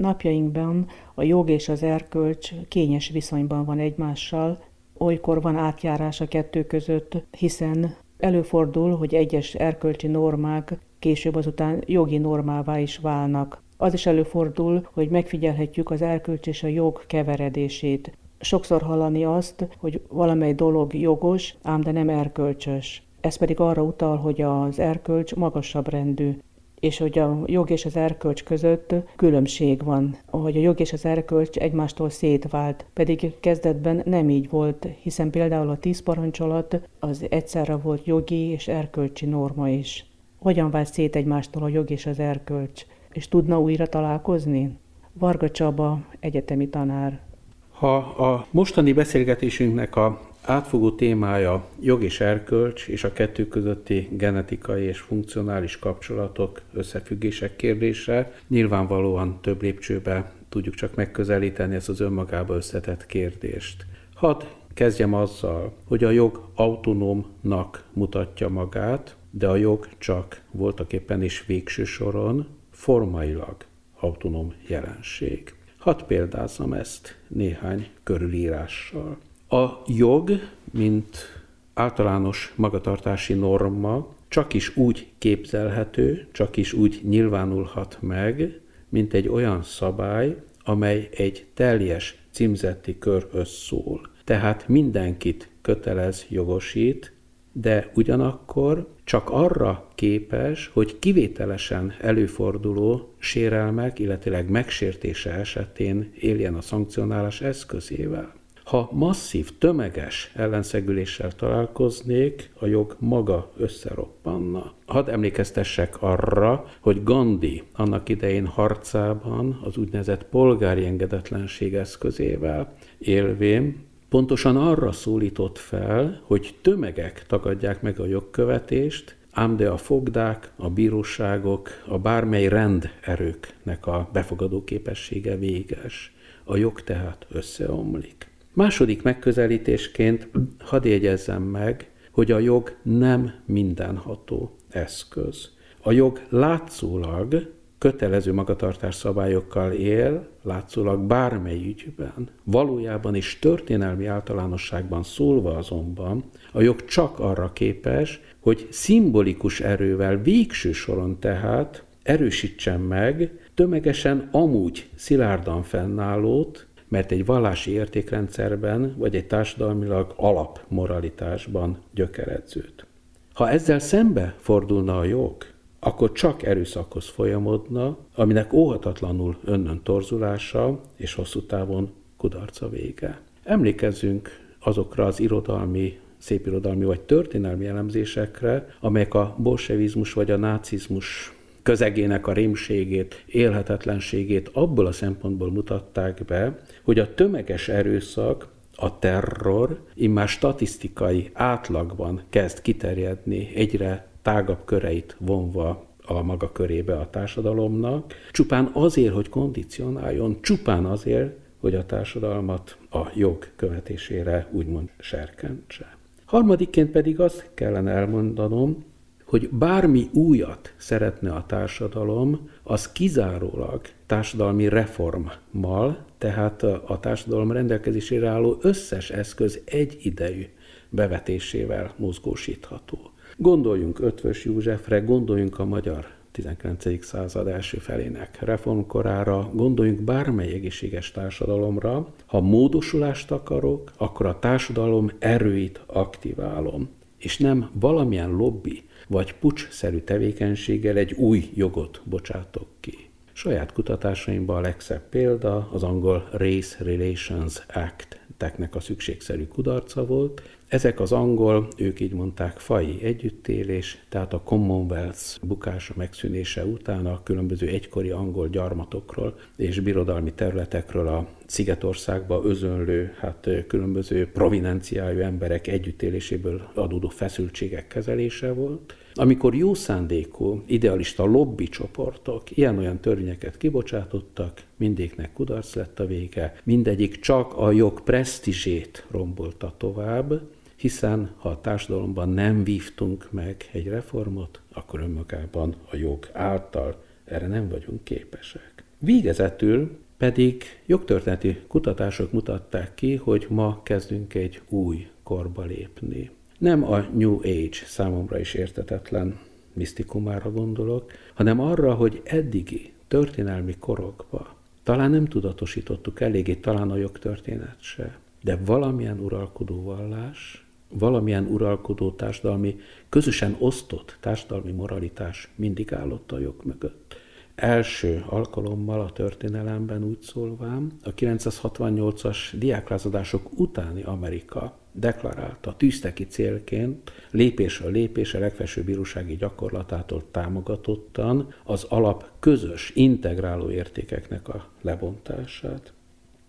Napjainkban a jog és az erkölcs kényes viszonyban van egymással, olykor van átjárás a kettő között, hiszen előfordul, hogy egyes erkölcsi normák később azután jogi normává is válnak. Az is előfordul, hogy megfigyelhetjük az erkölcs és a jog keveredését. Sokszor hallani azt, hogy valamely dolog jogos, ám de nem erkölcsös. Ez pedig arra utal, hogy az erkölcs magasabb rendű és hogy a jog és az erkölcs között különbség van, hogy a jog és az erkölcs egymástól szétvált, pedig kezdetben nem így volt, hiszen például a tíz parancsolat az egyszerre volt jogi és erkölcsi norma is. Hogyan vált szét egymástól a jog és az erkölcs? És tudna újra találkozni? Varga Csaba, egyetemi tanár. Ha a mostani beszélgetésünknek a átfogó témája jog és erkölcs és a kettő közötti genetikai és funkcionális kapcsolatok, összefüggések kérdése. Nyilvánvalóan több lépcsőbe tudjuk csak megközelíteni ezt az önmagába összetett kérdést. Hadd kezdjem azzal, hogy a jog autonómnak mutatja magát, de a jog csak voltak éppen is végső soron formailag autonóm jelenség. Hadd példázzam ezt néhány körülírással. A jog, mint általános magatartási norma csak is úgy képzelhető, csak is úgy nyilvánulhat meg, mint egy olyan szabály, amely egy teljes címzetti körhöz szól. Tehát mindenkit kötelez, jogosít, de ugyanakkor csak arra képes, hogy kivételesen előforduló sérelmek, illetőleg megsértése esetén éljen a szankcionálás eszközével. Ha masszív, tömeges ellenszegüléssel találkoznék, a jog maga összeroppanna. Hadd emlékeztessek arra, hogy Gandhi annak idején harcában az úgynevezett polgári engedetlenség eszközével élvén pontosan arra szólított fel, hogy tömegek tagadják meg a jogkövetést, ám de a fogdák, a bíróságok, a bármely renderőknek a befogadó képessége véges. A jog tehát összeomlik. Második megközelítésként hadd jegyezzem meg, hogy a jog nem mindenható eszköz. A jog látszólag kötelező magatartás szabályokkal él, látszólag bármely ügyben. Valójában is történelmi általánosságban szólva azonban a jog csak arra képes, hogy szimbolikus erővel végső soron tehát erősítsen meg tömegesen amúgy szilárdan fennállót, mert egy vallási értékrendszerben vagy egy társadalmilag alapmoralitásban gyökeredzőt. Ha ezzel szembe fordulna a jog, akkor csak erőszakhoz folyamodna, aminek óhatatlanul önnön torzulása és hosszú távon kudarca vége. Emlékezzünk azokra az irodalmi, szépirodalmi vagy történelmi elemzésekre, amelyek a bolsevizmus vagy a nácizmus közegének a rémségét, élhetetlenségét abból a szempontból mutatták be, hogy a tömeges erőszak, a terror immár statisztikai átlagban kezd kiterjedni egyre tágabb köreit vonva a maga körébe a társadalomnak, csupán azért, hogy kondicionáljon, csupán azért, hogy a társadalmat a jog követésére úgymond serkentse. Harmadikként pedig azt kellene elmondanom, hogy bármi újat szeretne a társadalom, az kizárólag társadalmi reformmal, tehát a társadalom rendelkezésére álló összes eszköz egyidejű bevetésével mozgósítható. Gondoljunk Ötvös Józsefre, gondoljunk a magyar 19. század első felének reformkorára, gondoljunk bármely egészséges társadalomra. Ha módosulást akarok, akkor a társadalom erőit aktiválom, és nem valamilyen lobby vagy pucsszerű tevékenységgel egy új jogot bocsátok ki. Saját kutatásaimban a legszebb példa az angol Race Relations Act teknek a szükségszerű kudarca volt, ezek az angol, ők így mondták, fai együttélés, tehát a Commonwealth bukása megszűnése után a különböző egykori angol gyarmatokról és birodalmi területekről a Szigetországba özönlő, hát különböző provinenciájú emberek együttéléséből adódó feszültségek kezelése volt. Amikor jó szándékú, idealista lobby csoportok ilyen-olyan törvényeket kibocsátottak, mindéknek kudarc lett a vége, mindegyik csak a jog presztizsét rombolta tovább, hiszen ha a társadalomban nem vívtunk meg egy reformot, akkor önmagában a jog által erre nem vagyunk képesek. Végezetül pedig jogtörténeti kutatások mutatták ki, hogy ma kezdünk egy új korba lépni. Nem a New Age számomra is értetetlen misztikumára gondolok, hanem arra, hogy eddigi történelmi korokba talán nem tudatosítottuk eléggé, talán a jogtörténet se, de valamilyen uralkodó vallás, valamilyen uralkodó társadalmi, közösen osztott társadalmi moralitás mindig állott a jog mögött. Első alkalommal a történelemben úgy szólvám, a 968-as diáklázadások utáni Amerika deklarálta, tűzte ki célként, lépésről lépésre legfelsőbb bírósági gyakorlatától támogatottan az alap közös, integráló értékeknek a lebontását.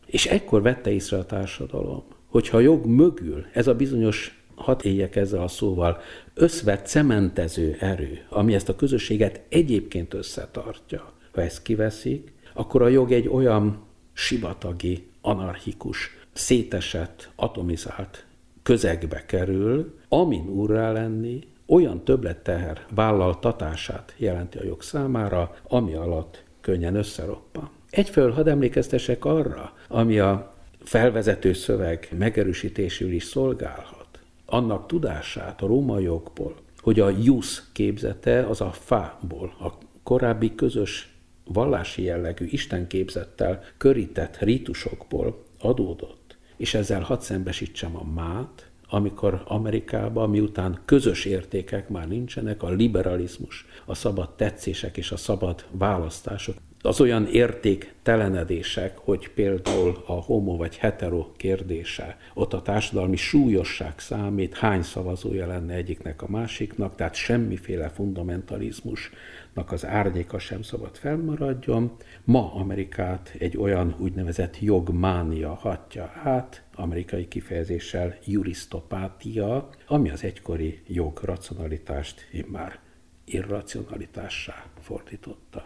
És ekkor vette észre a társadalom, hogyha a jog mögül ez a bizonyos hat éljek ezzel a szóval, összvett cementező erő, ami ezt a közösséget egyébként összetartja, ha ezt kiveszik, akkor a jog egy olyan sivatagi, anarchikus, szétesett, atomizált közegbe kerül, amin úrrá lenni, olyan többletteher vállaltatását jelenti a jog számára, ami alatt könnyen összeroppan. Egyfelől hadd emlékeztesek arra, ami a felvezető szöveg megerősítésül is szolgálhat. Annak tudását a római jogból, hogy a jus képzete az a fából, a korábbi közös vallási jellegű istenképzettel körített rítusokból adódott. És ezzel hadd szembesítsem a mát, amikor Amerikában, miután közös értékek már nincsenek, a liberalizmus, a szabad tetszések és a szabad választások az olyan értéktelenedések, hogy például a homo vagy hetero kérdése, ott a társadalmi súlyosság számít, hány szavazója lenne egyiknek a másiknak, tehát semmiféle fundamentalizmusnak az árnyéka sem szabad felmaradjon. Ma Amerikát egy olyan úgynevezett jogmánia hatja át, amerikai kifejezéssel juristopátia, ami az egykori jog racionalitást immár irracionalitássá fordította.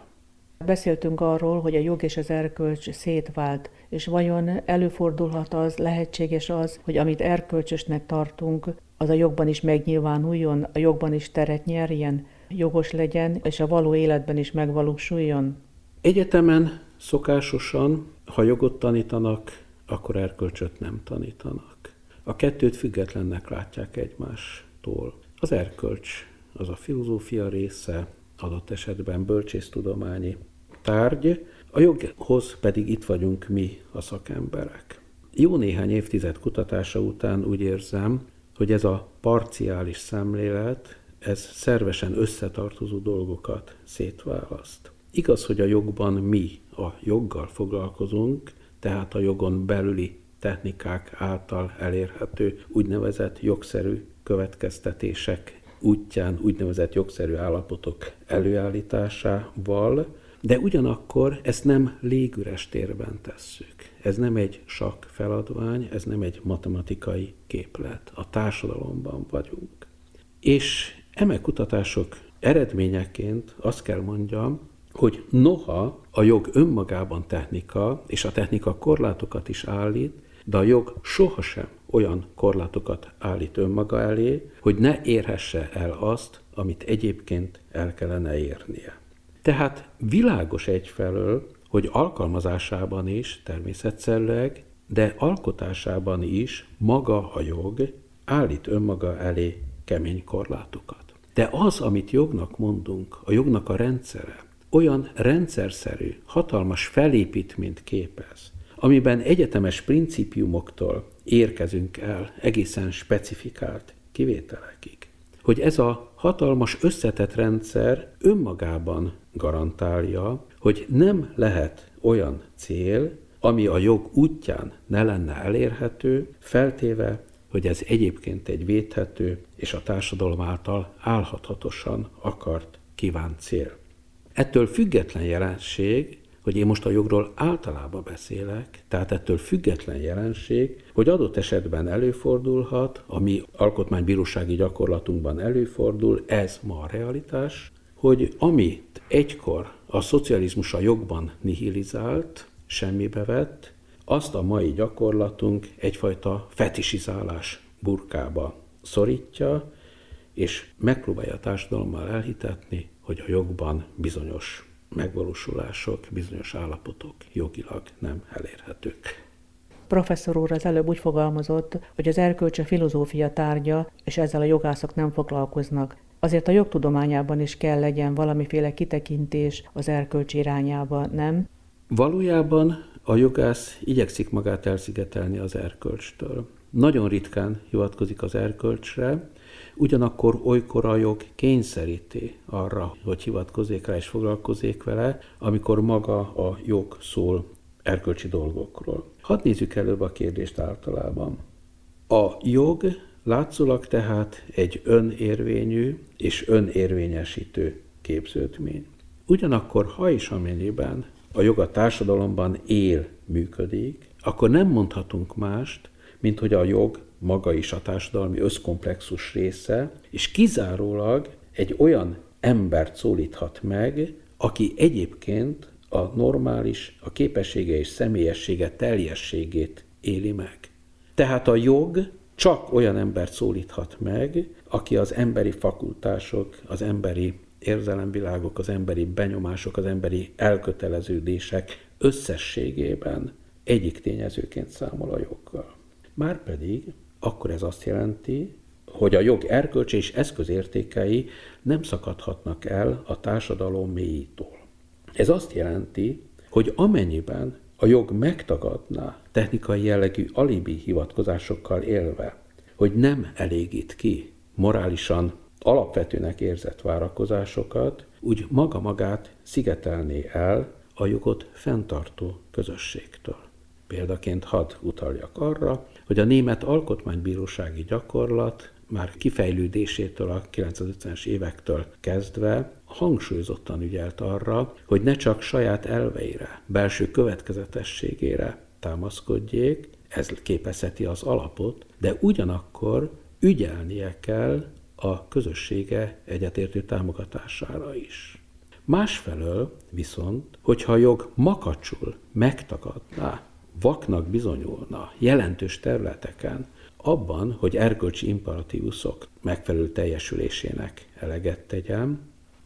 Beszéltünk arról, hogy a jog és az erkölcs szétvált, és vajon előfordulhat az, lehetséges az, hogy amit erkölcsösnek tartunk, az a jogban is megnyilvánuljon, a jogban is teret nyerjen, jogos legyen, és a való életben is megvalósuljon? Egyetemen szokásosan, ha jogot tanítanak, akkor erkölcsöt nem tanítanak. A kettőt függetlennek látják egymástól. Az erkölcs az a filozófia része, adott esetben bölcsésztudományi tárgy, a joghoz pedig itt vagyunk mi, a szakemberek. Jó néhány évtized kutatása után úgy érzem, hogy ez a parciális szemlélet, ez szervesen összetartozó dolgokat szétválaszt. Igaz, hogy a jogban mi a joggal foglalkozunk, tehát a jogon belüli technikák által elérhető úgynevezett jogszerű következtetések útján úgynevezett jogszerű állapotok előállításával, de ugyanakkor ezt nem légüres térben tesszük. Ez nem egy sakk feladvány, ez nem egy matematikai képlet. A társadalomban vagyunk. És eme kutatások eredményeként azt kell mondjam, hogy noha a jog önmagában technika, és a technika korlátokat is állít, de a jog sohasem olyan korlátokat állít önmaga elé, hogy ne érhesse el azt, amit egyébként el kellene érnie. Tehát világos egyfelől, hogy alkalmazásában is természetszerűleg, de alkotásában is maga a jog állít önmaga elé kemény korlátokat. De az, amit jognak mondunk, a jognak a rendszere, olyan rendszerszerű, hatalmas felépítményt képez, amiben egyetemes principiumoktól érkezünk el egészen specifikált kivételekig. Hogy ez a hatalmas összetett rendszer önmagában garantálja, hogy nem lehet olyan cél, ami a jog útján ne lenne elérhető, feltéve, hogy ez egyébként egy védhető és a társadalom által álhathatosan akart kívánt cél. Ettől független jelenség, hogy én most a jogról általában beszélek, tehát ettől független jelenség, hogy adott esetben előfordulhat, ami alkotmánybírósági gyakorlatunkban előfordul, ez ma a realitás, hogy amit egykor a szocializmus a jogban nihilizált, semmibe vett, azt a mai gyakorlatunk egyfajta fetisizálás burkába szorítja, és megpróbálja a társadalommal elhitetni, hogy a jogban bizonyos megvalósulások, bizonyos állapotok jogilag nem elérhetők. Professzor úr az előbb úgy fogalmazott, hogy az erkölcs a filozófia tárgya, és ezzel a jogászok nem foglalkoznak. Azért a jogtudományában is kell legyen valamiféle kitekintés az erkölcs irányába, nem? Valójában a jogász igyekszik magát elszigetelni az erkölcstől. Nagyon ritkán hivatkozik az erkölcsre, ugyanakkor olykor a jog kényszeríti arra, hogy hivatkozzék rá és foglalkozzék vele, amikor maga a jog szól erkölcsi dolgokról. Hadd nézzük előbb a kérdést általában. A jog látszólag tehát egy önérvényű és önérvényesítő képződmény. Ugyanakkor, ha is amennyiben a jog a társadalomban él, működik, akkor nem mondhatunk mást, mint hogy a jog maga is a társadalmi összkomplexus része, és kizárólag egy olyan embert szólíthat meg, aki egyébként a normális, a képessége és személyessége teljességét éli meg. Tehát a jog csak olyan embert szólíthat meg, aki az emberi fakultások, az emberi érzelemvilágok, az emberi benyomások, az emberi elköteleződések összességében egyik tényezőként számol a joggal. Márpedig akkor ez azt jelenti, hogy a jog erkölcs és eszközértékei nem szakadhatnak el a társadalom mélyítól. Ez azt jelenti, hogy amennyiben a jog megtagadná technikai jellegű alibi hivatkozásokkal élve, hogy nem elégít ki morálisan alapvetőnek érzett várakozásokat, úgy maga magát szigetelné el a jogot fenntartó közösségtől. Példaként hadd utaljak arra, hogy a német alkotmánybírósági gyakorlat már kifejlődésétől a 950-es évektől kezdve hangsúlyozottan ügyelt arra, hogy ne csak saját elveire, belső következetességére támaszkodjék, ez képezheti az alapot, de ugyanakkor ügyelnie kell a közössége egyetértő támogatására is. Másfelől viszont, hogyha a jog makacsul megtagadná, vaknak bizonyulna jelentős területeken, abban, hogy erkölcsi imperatívuszok megfelelő teljesülésének eleget tegyem,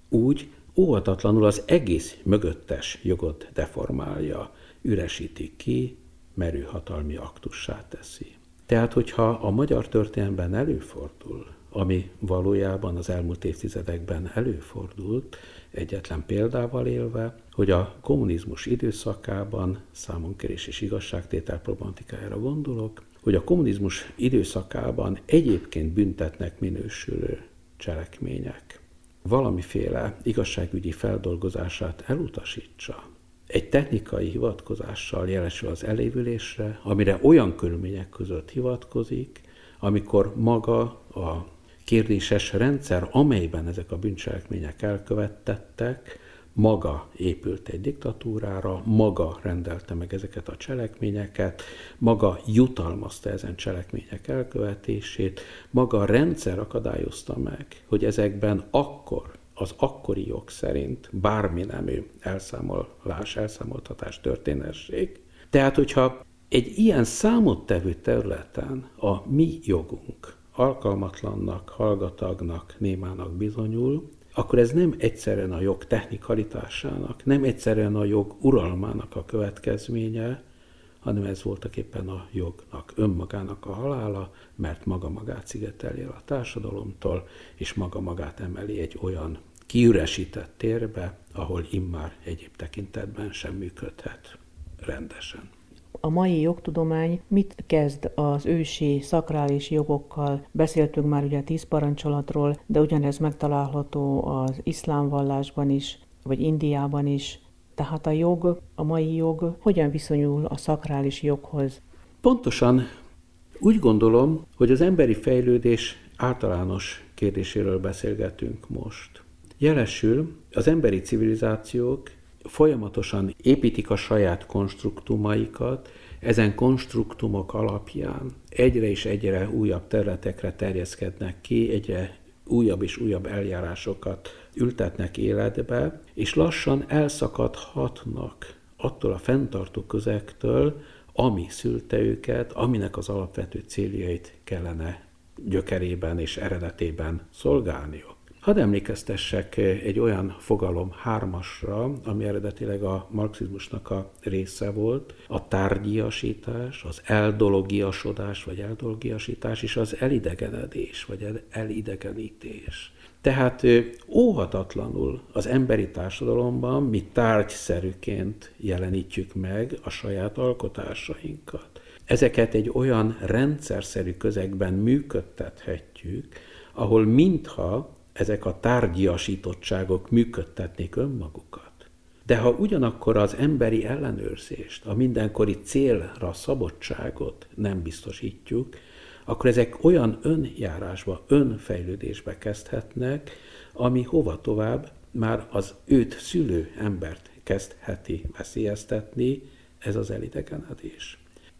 úgy óhatatlanul az egész mögöttes jogot deformálja, üresíti ki, merő hatalmi aktussá teszi. Tehát, hogyha a magyar történelemben előfordul, ami valójában az elmúlt évtizedekben előfordult, egyetlen példával élve, hogy a kommunizmus időszakában számonkérés és igazságtétel problematikájára gondolok, hogy a kommunizmus időszakában egyébként büntetnek minősülő cselekmények. Valamiféle igazságügyi feldolgozását elutasítsa, egy technikai hivatkozással jelesül az elévülésre, amire olyan körülmények között hivatkozik, amikor maga a kérdéses rendszer, amelyben ezek a bűncselekmények elkövettettek, maga épült egy diktatúrára, maga rendelte meg ezeket a cselekményeket, maga jutalmazta ezen cselekmények elkövetését, maga a rendszer akadályozta meg, hogy ezekben akkor az akkori jog szerint bármi nemű elszámolás, elszámoltatás történesség. Tehát, hogyha egy ilyen számottevő területen a mi jogunk alkalmatlannak, hallgatagnak, némának bizonyul, akkor ez nem egyszerűen a jog technikalitásának, nem egyszerűen a jog uralmának a következménye, hanem ez voltak éppen a jognak, önmagának a halála, mert maga magát szigeteli el a társadalomtól, és maga magát emeli egy olyan kiüresített térbe, ahol immár egyéb tekintetben sem működhet rendesen. A mai jogtudomány mit kezd az ősi szakrális jogokkal? Beszéltünk már ugye a tíz parancsolatról, de ugyanez megtalálható az iszlám vallásban is, vagy Indiában is. Tehát a jog, a mai jog hogyan viszonyul a szakrális joghoz? Pontosan úgy gondolom, hogy az emberi fejlődés általános kérdéséről beszélgetünk most. Jelesül az emberi civilizációk folyamatosan építik a saját konstruktumaikat, ezen konstruktumok alapján egyre és egyre újabb területekre terjeszkednek ki, egyre újabb és újabb eljárásokat ültetnek életbe, és lassan elszakadhatnak attól a fenntartó közektől, ami szülte őket, aminek az alapvető céljait kellene gyökerében és eredetében szolgálniuk. Hadd emlékeztessek egy olyan fogalom hármasra, ami eredetileg a marxizmusnak a része volt, a tárgyiasítás, az eldologiasodás, vagy eldologiasítás, és az elidegenedés, vagy elidegenítés. Tehát óhatatlanul az emberi társadalomban mi tárgyszerűként jelenítjük meg a saját alkotásainkat. Ezeket egy olyan rendszerszerű közegben működtethetjük, ahol mintha ezek a tárgyiasítottságok működtetnék önmagukat. De ha ugyanakkor az emberi ellenőrzést, a mindenkori célra szabadságot nem biztosítjuk, akkor ezek olyan önjárásba, önfejlődésbe kezdhetnek, ami hova tovább már az őt szülő embert kezdheti veszélyeztetni, ez az elidegenedés.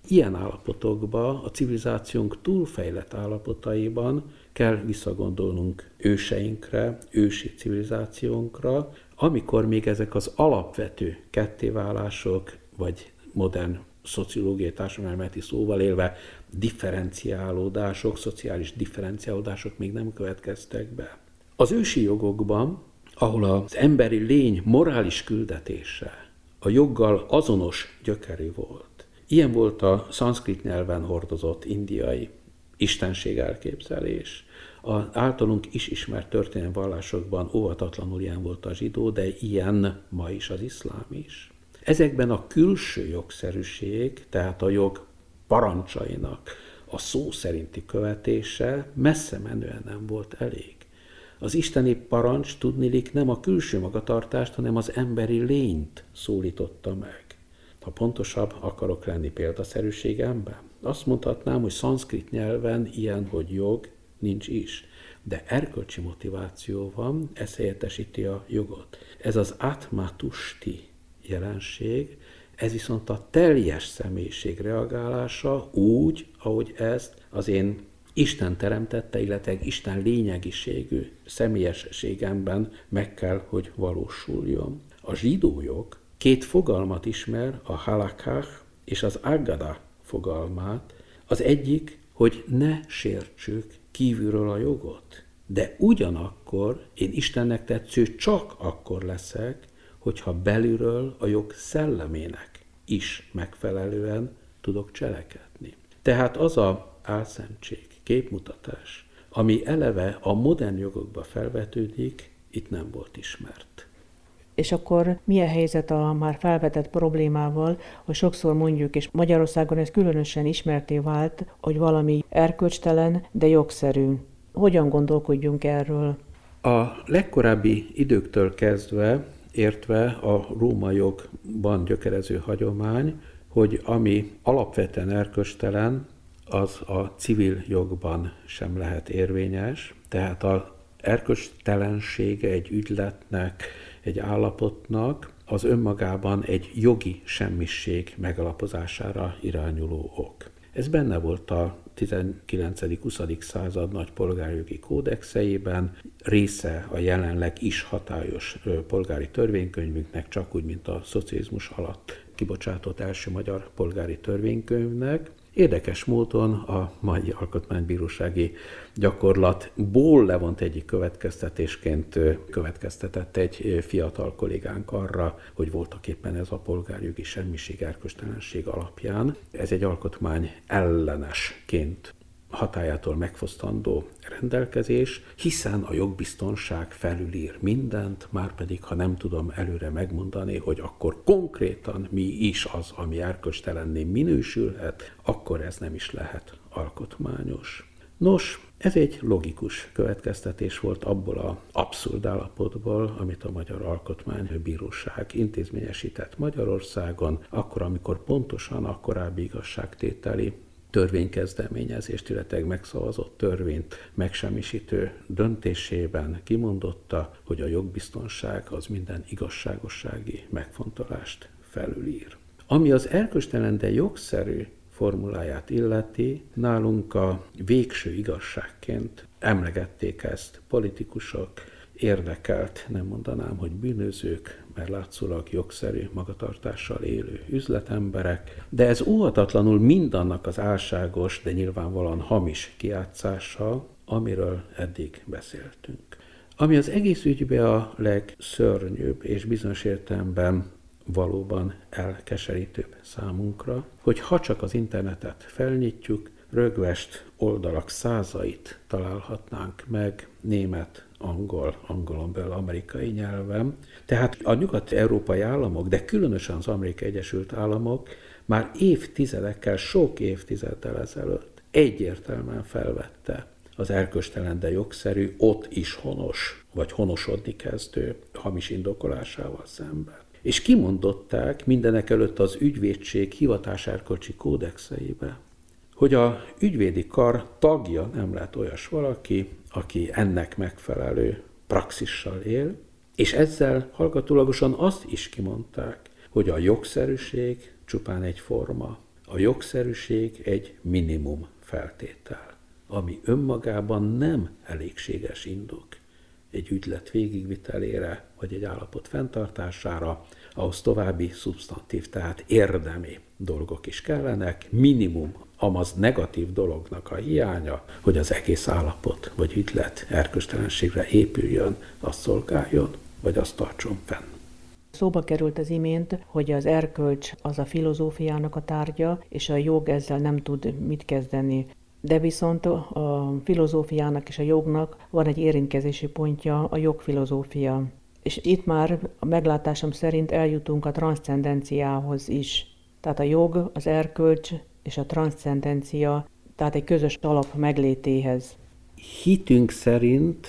Ilyen állapotokba, a civilizációnk túlfejlett állapotaiban kell visszagondolnunk őseinkre, ősi civilizációnkra, amikor még ezek az alapvető kettéválások, vagy modern szociológiai társadalmi szóval élve differenciálódások, szociális differenciálódások még nem következtek be. Az ősi jogokban, ahol az emberi lény morális küldetése a joggal azonos gyökerű volt, Ilyen volt a szanszkrit nyelven hordozott indiai istenség elképzelés. Az általunk is ismert történelmi vallásokban óvatatlanul ilyen volt a zsidó, de ilyen ma is az iszlám is. Ezekben a külső jogszerűség, tehát a jog parancsainak a szó szerinti követése messze menően nem volt elég. Az isteni parancs tudnilik nem a külső magatartást, hanem az emberi lényt szólította meg. Ha pontosabb akarok lenni példaszerűségemben, azt mondhatnám, hogy szanszkrit nyelven ilyen, hogy jog nincs is. De erkölcsi motiváció van, ez helyettesíti a jogot. Ez az atmatusti jelenség, ez viszont a teljes személyiség reagálása úgy, ahogy ezt az én Isten teremtette, illetve Isten lényegiségű személyességemben meg kell, hogy valósuljon. A zsidó jog Két fogalmat ismer, a halakach és az agada fogalmát. Az egyik, hogy ne sértsük kívülről a jogot. De ugyanakkor én Istennek tetsző csak akkor leszek, hogyha belülről a jog szellemének is megfelelően tudok cselekedni. Tehát az a álszentség, képmutatás, ami eleve a modern jogokba felvetődik, itt nem volt ismert. És akkor milyen helyzet a már felvetett problémával, hogy sokszor mondjuk, és Magyarországon ez különösen ismerté vált, hogy valami erkölcstelen, de jogszerű. Hogyan gondolkodjunk erről? A legkorábbi időktől kezdve, értve a róma jogban gyökerező hagyomány, hogy ami alapvetően erkölcstelen, az a civil jogban sem lehet érvényes, tehát a erkölcstelensége egy ügyletnek, egy állapotnak az önmagában egy jogi semmisség megalapozására irányuló ok. Ez benne volt a 19.-20. század nagy polgárjogi kódexeiben, része a jelenleg is hatályos polgári törvénykönyvünknek, csak úgy, mint a szocializmus alatt kibocsátott első magyar polgári törvénykönyvnek, Érdekes módon a mai alkotmánybírósági gyakorlatból levont egyik következtetésként következtetett egy fiatal kollégánk arra, hogy voltak éppen ez a polgárjogi semmiség erköstelenség alapján. Ez egy alkotmány ellenesként hatájától megfosztandó rendelkezés, hiszen a jogbiztonság felülír mindent, már pedig ha nem tudom előre megmondani, hogy akkor konkrétan mi is az, ami erköstelenné minősülhet, akkor ez nem is lehet alkotmányos. Nos, ez egy logikus következtetés volt abból a abszurd állapotból, amit a Magyar Alkotmánybíróság intézményesített Magyarországon, akkor, amikor pontosan a korábbi igazságtételi törvénykezdeményezést, illetve megszavazott törvényt megsemmisítő döntésében kimondotta, hogy a jogbiztonság az minden igazságossági megfontolást felülír. Ami az erköstelen, de jogszerű formuláját illeti, nálunk a végső igazságként emlegették ezt politikusok, érdekelt, nem mondanám, hogy bűnözők, mert látszólag jogszerű magatartással élő üzletemberek, de ez óhatatlanul mindannak az álságos, de nyilvánvalóan hamis kiátszása, amiről eddig beszéltünk. Ami az egész ügybe a legszörnyűbb és bizonyos értelemben valóban elkeserítőbb számunkra, hogy ha csak az internetet felnyitjuk, rögvest oldalak százait találhatnánk meg német, angol, angolon belül amerikai nyelven. Tehát a nyugat-európai államok, de különösen az Amerikai Egyesült Államok már évtizedekkel, sok évtizeddel ezelőtt egyértelműen felvette az erköstelen, de jogszerű, ott is honos, vagy honosodni kezdő hamis indokolásával szemben. És kimondották mindenek előtt az ügyvédség hivatáserkölcsi kódexeibe, hogy a ügyvédi kar tagja nem lehet olyas valaki, aki ennek megfelelő praxissal él, és ezzel hallgatólagosan azt is kimondták, hogy a jogszerűség csupán egy forma. A jogszerűség egy minimum feltétel, ami önmagában nem elégséges indok egy ügylet végigvitelére, vagy egy állapot fenntartására, ahhoz további szubstantív, tehát érdemi dolgok is kellenek, minimum amaz negatív dolognak a hiánya, hogy az egész állapot vagy ügylet erköstelenségre épüljön, azt szolgáljon, vagy azt tartson fenn. Szóba került az imént, hogy az erkölcs az a filozófiának a tárgya, és a jog ezzel nem tud mit kezdeni. De viszont a filozófiának és a jognak van egy érintkezési pontja, a jogfilozófia. És itt már a meglátásom szerint eljutunk a transzcendenciához is. Tehát a jog, az erkölcs és a transzcendencia, tehát egy közös alap meglétéhez. Hitünk szerint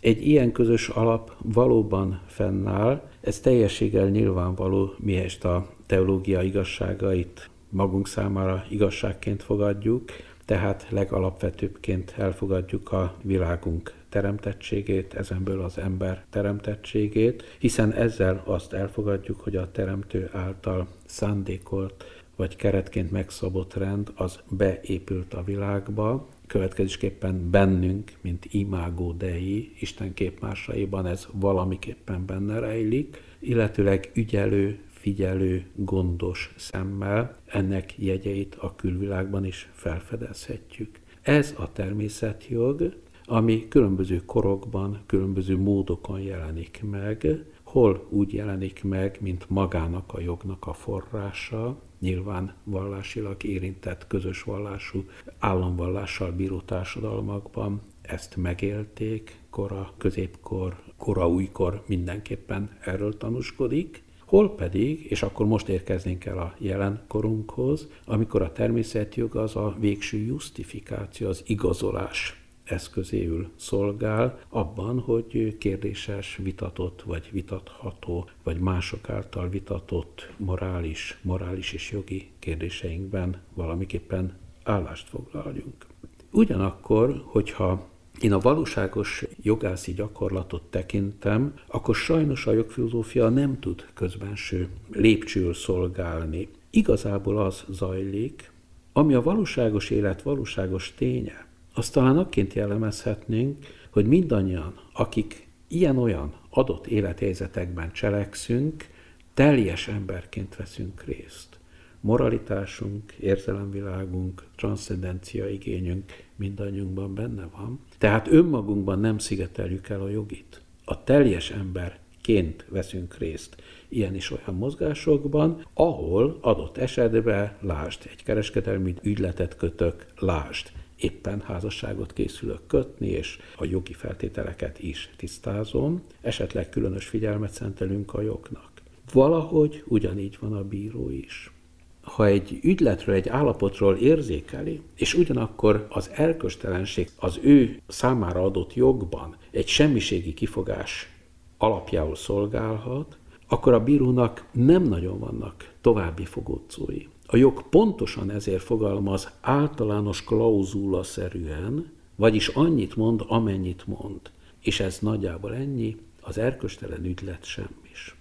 egy ilyen közös alap valóban fennáll, ez teljességgel nyilvánvaló, mihez a teológia igazságait magunk számára igazságként fogadjuk, tehát legalapvetőbbként elfogadjuk a világunk teremtettségét, ezenből az ember teremtettségét, hiszen ezzel azt elfogadjuk, hogy a teremtő által szándékolt vagy keretként megszabott rend az beépült a világba, következésképpen bennünk, mint imágó dei, Isten képmásaiban ez valamiképpen benne rejlik, illetőleg ügyelő, figyelő, gondos szemmel ennek jegyeit a külvilágban is felfedezhetjük. Ez a természetjog, ami különböző korokban, különböző módokon jelenik meg, hol úgy jelenik meg, mint magának a jognak a forrása, nyilván vallásilag érintett, közös vallású, államvallással bíró társadalmakban ezt megélték, kora, középkor, kora, újkor mindenképpen erről tanúskodik, hol pedig, és akkor most érkeznénk el a jelen korunkhoz, amikor a természetjog az a végső justifikáció, az igazolás eszközéül szolgál abban, hogy kérdéses, vitatott vagy vitatható, vagy mások által vitatott morális, morális és jogi kérdéseinkben valamiképpen állást foglaljunk. Ugyanakkor, hogyha én a valóságos jogászi gyakorlatot tekintem, akkor sajnos a jogfilozófia nem tud közbenső lépcsőül szolgálni. Igazából az zajlik, ami a valóságos élet valóságos ténye, azt talán akként jellemezhetnénk, hogy mindannyian, akik ilyen-olyan adott élethelyzetekben cselekszünk, teljes emberként veszünk részt. Moralitásunk, érzelemvilágunk, transzcendencia igényünk mindannyiunkban benne van. Tehát önmagunkban nem szigeteljük el a jogit. A teljes emberként veszünk részt ilyen is olyan mozgásokban, ahol adott esetben, lásd, egy kereskedelmi ügyletet kötök, lásd, éppen házasságot készülök kötni, és a jogi feltételeket is tisztázom, esetleg különös figyelmet szentelünk a jognak. Valahogy ugyanígy van a bíró is. Ha egy ügyletről, egy állapotról érzékeli, és ugyanakkor az erköstelenség az ő számára adott jogban egy semmiségi kifogás alapjául szolgálhat, akkor a bírónak nem nagyon vannak további fogódzói. A jog pontosan ezért fogalmaz általános klauzula szerűen, vagyis annyit mond, amennyit mond. És ez nagyjából ennyi, az erköstelen ügylet semmis.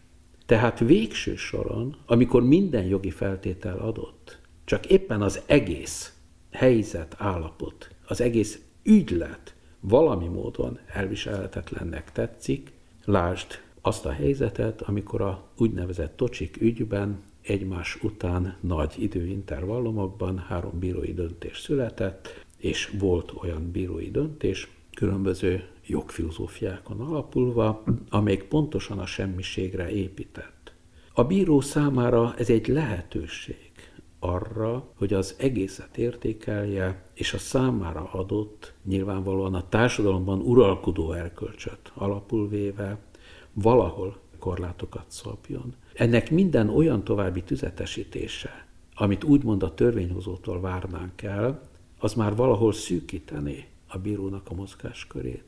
Tehát végső soron, amikor minden jogi feltétel adott, csak éppen az egész helyzet, állapot, az egész ügylet valami módon elviselhetetlennek tetszik, lásd azt a helyzetet, amikor a úgynevezett tocsik ügyben egymás után nagy időintervallumokban három bírói döntés született, és volt olyan bírói döntés, különböző jogfilozófiákon alapulva, amelyik pontosan a semmiségre épített. A bíró számára ez egy lehetőség arra, hogy az egészet értékelje, és a számára adott, nyilvánvalóan a társadalomban uralkodó erkölcsöt alapul véve, valahol korlátokat szabjon. Ennek minden olyan további tüzetesítése, amit úgymond a törvényhozótól várnánk el, az már valahol szűkítené a bírónak a mozgáskörét.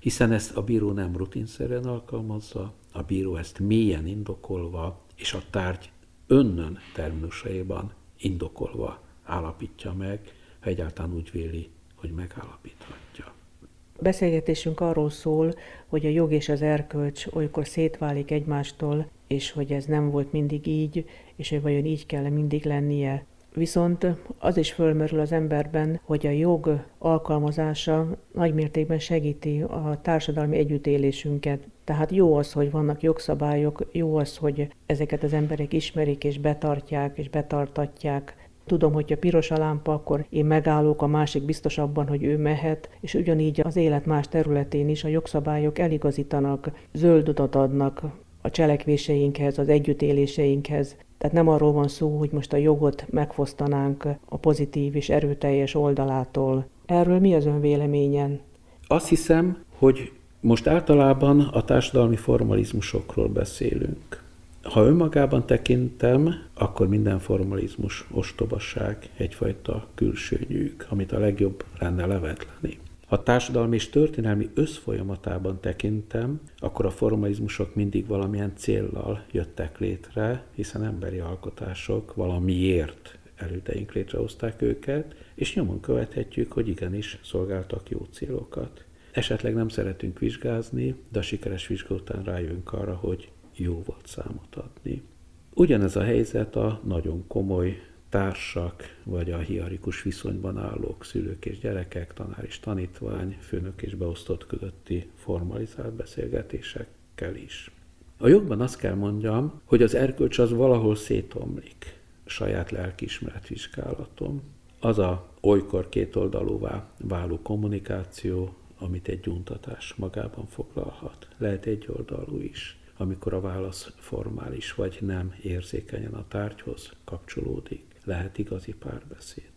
Hiszen ezt a bíró nem rutinszerűen alkalmazza, a bíró ezt mélyen indokolva, és a tárgy önnön terminusaiban indokolva állapítja meg, ha egyáltalán úgy véli, hogy megállapíthatja. Beszélgetésünk arról szól, hogy a jog és az erkölcs olykor szétválik egymástól, és hogy ez nem volt mindig így, és hogy vajon így kell mindig lennie. Viszont az is fölmerül az emberben, hogy a jog alkalmazása nagymértékben segíti a társadalmi együttélésünket. Tehát jó az, hogy vannak jogszabályok, jó az, hogy ezeket az emberek ismerik és betartják és betartatják. Tudom, hogy a piros a lámpa, akkor én megállok, a másik biztos abban, hogy ő mehet, és ugyanígy az élet más területén is a jogszabályok eligazítanak, zöld utat adnak a cselekvéseinkhez, az együttéléseinkhez. Tehát nem arról van szó, hogy most a jogot megfosztanánk a pozitív és erőteljes oldalától. Erről mi az ön véleményen? Azt hiszem, hogy most általában a társadalmi formalizmusokról beszélünk. Ha önmagában tekintem, akkor minden formalizmus ostobasság, egyfajta külső nyűg, amit a legjobb lenne levetleni. Ha társadalmi és történelmi összfolyamatában tekintem, akkor a formalizmusok mindig valamilyen céllal jöttek létre, hiszen emberi alkotások valamiért elődeink létrehozták őket, és nyomon követhetjük, hogy igenis szolgáltak jó célokat. Esetleg nem szeretünk vizsgázni, de a sikeres vizsga után rájönk arra, hogy jó volt számot adni. Ugyanez a helyzet a nagyon komoly társak, vagy a hiarikus viszonyban állók, szülők és gyerekek, tanár és tanítvány, főnök és beosztott közötti formalizált beszélgetésekkel is. A jogban azt kell mondjam, hogy az erkölcs az valahol szétomlik, saját lelkiismeret vizsgálatom. Az a olykor kétoldalúvá váló kommunikáció, amit egy gyuntatás magában foglalhat. Lehet egy oldalú is, amikor a válasz formális vagy nem érzékenyen a tárgyhoz kapcsolódik lehet igazi párbeszéd.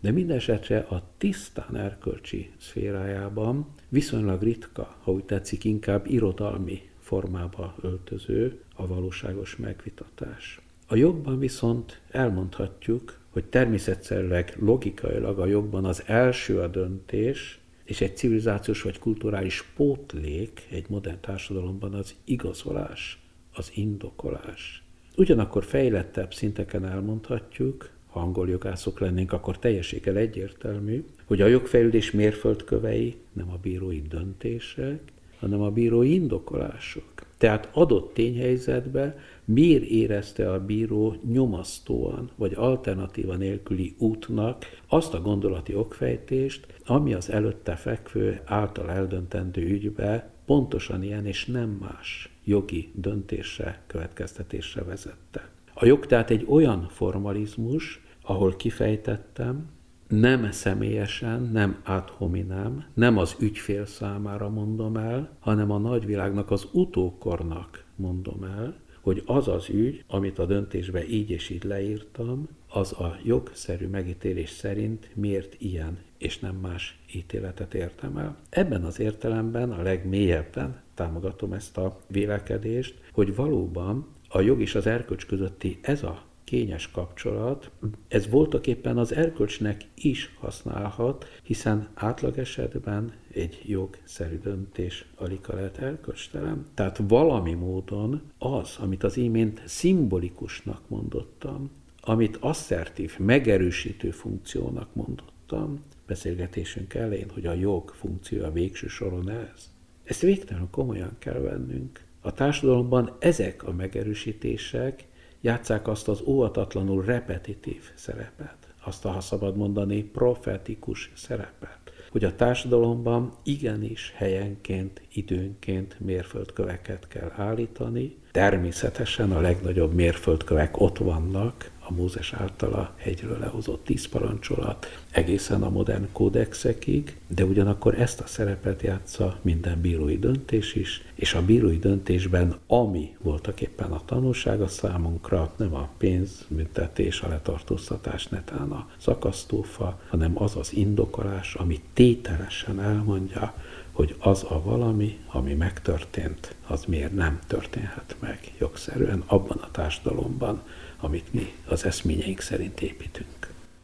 De mindesetre a tisztán erkölcsi szférájában viszonylag ritka, ha úgy tetszik, inkább irodalmi formába öltöző a valóságos megvitatás. A jogban viszont elmondhatjuk, hogy természetszerűleg logikailag a jogban az első a döntés, és egy civilizációs vagy kulturális pótlék egy modern társadalomban az igazolás, az indokolás. Ugyanakkor fejlettebb szinteken elmondhatjuk, ha angol jogászok lennénk, akkor teljességgel egyértelmű, hogy a jogfejlődés mérföldkövei nem a bírói döntések, hanem a bírói indokolások. Tehát adott tényhelyzetben miért érezte a bíró nyomasztóan vagy alternatíva nélküli útnak azt a gondolati okfejtést, ami az előtte fekvő által eldöntendő ügybe pontosan ilyen és nem más jogi döntésre, következtetésre vezette. A jog tehát egy olyan formalizmus, ahol kifejtettem, nem személyesen, nem ad hominem, nem az ügyfél számára mondom el, hanem a nagyvilágnak, az utókornak mondom el, hogy az az ügy, amit a döntésbe így és így leírtam, az a jogszerű megítélés szerint miért ilyen és nem más ítéletet értem el. Ebben az értelemben a legmélyebben támogatom ezt a vélekedést, hogy valóban a jog és az erkölcs közötti ez a kényes kapcsolat, ez voltak éppen az erkölcsnek is használhat, hiszen átlag esetben egy jogszerű döntés alig lehet erkölcstelen. Tehát valami módon az, amit az imént szimbolikusnak mondottam, amit asszertív, megerősítő funkciónak mondottam, beszélgetésünk elején, hogy a jog funkciója végső soron ez. Ezt végtelenül komolyan kell vennünk. A társadalomban ezek a megerősítések játszák azt az óvatatlanul repetitív szerepet, azt ha szabad mondani, profetikus szerepet, hogy a társadalomban igenis helyenként, időnként mérföldköveket kell állítani. Természetesen a legnagyobb mérföldkövek ott vannak, a Mózes által a hegyről lehozott tíz parancsolat, egészen a modern kódexekig, de ugyanakkor ezt a szerepet játsza minden bírói döntés is, és a bírói döntésben, ami voltak éppen a tanulsága számunkra, nem a pénzbüntetés, a letartóztatás, netán a szakasztófa, hanem az az indokolás, ami tételesen elmondja, hogy az a valami, ami megtörtént, az miért nem történhet meg jogszerűen abban a társadalomban, amit mi az eszményeink szerint építünk.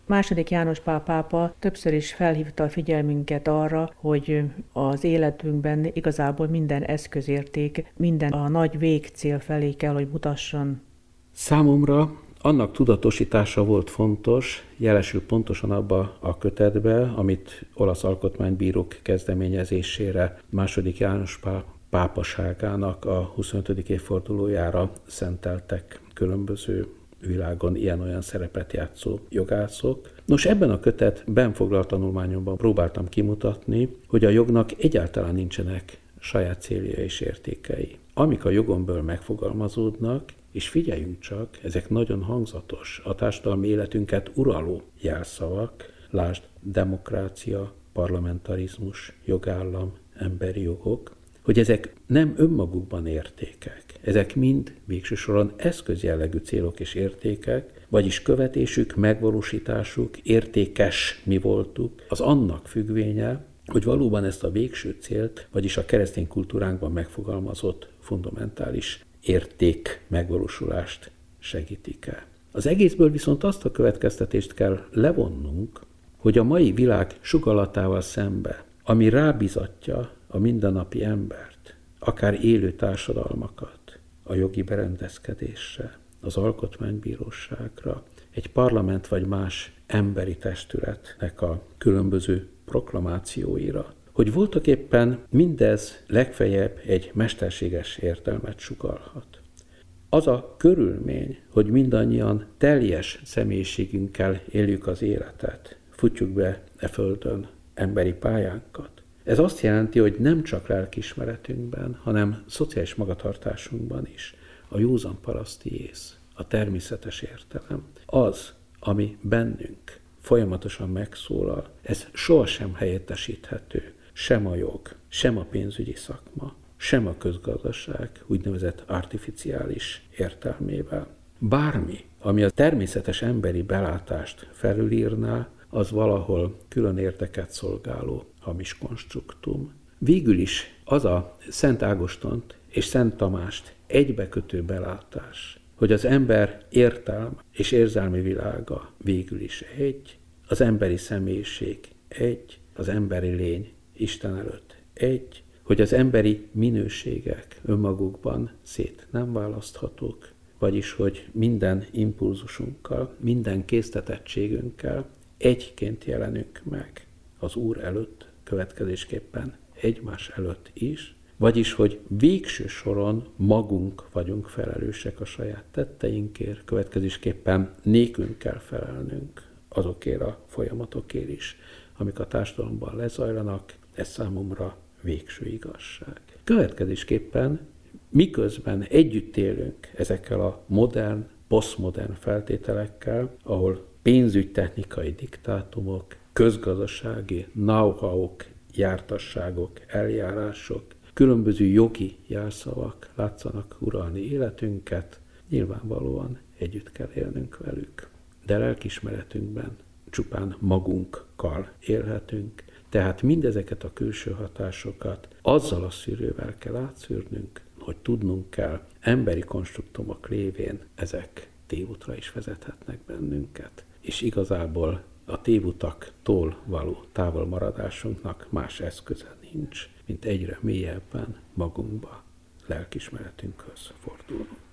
Második János Pál pápa többször is felhívta a figyelmünket arra, hogy az életünkben igazából minden eszközérték, minden a nagy végcél felé kell, hogy mutasson. Számomra annak tudatosítása volt fontos, jelesül pontosan abba a kötetbe, amit olasz alkotmánybírók kezdeményezésére második János Pál pápaságának a 25. évfordulójára szenteltek különböző világon ilyen-olyan szerepet játszó jogászok. Nos, ebben a kötet benfoglalt tanulmányomban próbáltam kimutatni, hogy a jognak egyáltalán nincsenek saját célja és értékei. Amik a jogonból megfogalmazódnak, és figyeljünk csak, ezek nagyon hangzatos, a társadalmi életünket uraló jelszavak, lásd demokrácia, parlamentarizmus, jogállam, emberi jogok, hogy ezek nem önmagukban értékek, ezek mind végső soron eszközjellegű célok és értékek, vagyis követésük, megvalósításuk, értékes mi voltuk, az annak függvénye, hogy valóban ezt a végső célt, vagyis a keresztény kultúránkban megfogalmazott fundamentális érték megvalósulást segítik el. Az egészből viszont azt a következtetést kell levonnunk, hogy a mai világ sugalatával szembe, ami rábizatja a mindennapi embert, akár élő társadalmakat, a jogi berendezkedésre, az alkotmánybíróságra, egy parlament vagy más emberi testületnek a különböző proklamációira, hogy voltak éppen mindez legfeljebb egy mesterséges értelmet sugalhat. Az a körülmény, hogy mindannyian teljes személyiségünkkel éljük az életet, futjuk be e földön emberi pályánkat. Ez azt jelenti, hogy nem csak lelkismeretünkben, hanem szociális magatartásunkban is a józan paraszti ész, a természetes értelem, az, ami bennünk folyamatosan megszólal, ez sohasem helyettesíthető sem a jog, sem a pénzügyi szakma, sem a közgazdaság úgynevezett artificiális értelmével. Bármi, ami a természetes emberi belátást felülírná, az valahol külön érteket szolgáló hamis konstruktum. Végül is az a Szent Ágostont és Szent Tamást egybekötő belátás, hogy az ember értelme és érzelmi világa végül is egy, az emberi személyiség egy, az emberi lény Isten előtt. Egy, hogy az emberi minőségek önmagukban szét nem választhatók, vagyis hogy minden impulzusunkkal, minden késztetettségünkkel egyként jelenünk meg az Úr előtt, következésképpen egymás előtt is, vagyis, hogy végső soron magunk vagyunk felelősek a saját tetteinkért, következésképpen nékünk kell felelnünk azokért a folyamatokért is, amik a társadalomban lezajlanak, ez számomra végső igazság. Következésképpen, miközben együtt élünk ezekkel a modern, posztmodern feltételekkel, ahol pénzügytechnikai diktátumok, közgazdasági know-how-ok, jártasságok, eljárások, különböző jogi jelszavak látszanak uralni életünket, nyilvánvalóan együtt kell élnünk velük. De lelkismeretünkben csupán magunkkal élhetünk, tehát mindezeket a külső hatásokat azzal a szűrővel kell átszűrnünk, hogy tudnunk kell, emberi konstruktumok lévén ezek tévútra is vezethetnek bennünket. És igazából a tévutaktól való távolmaradásunknak más eszköze nincs, mint egyre mélyebben magunkba, lelkismeretünkhöz fordulunk.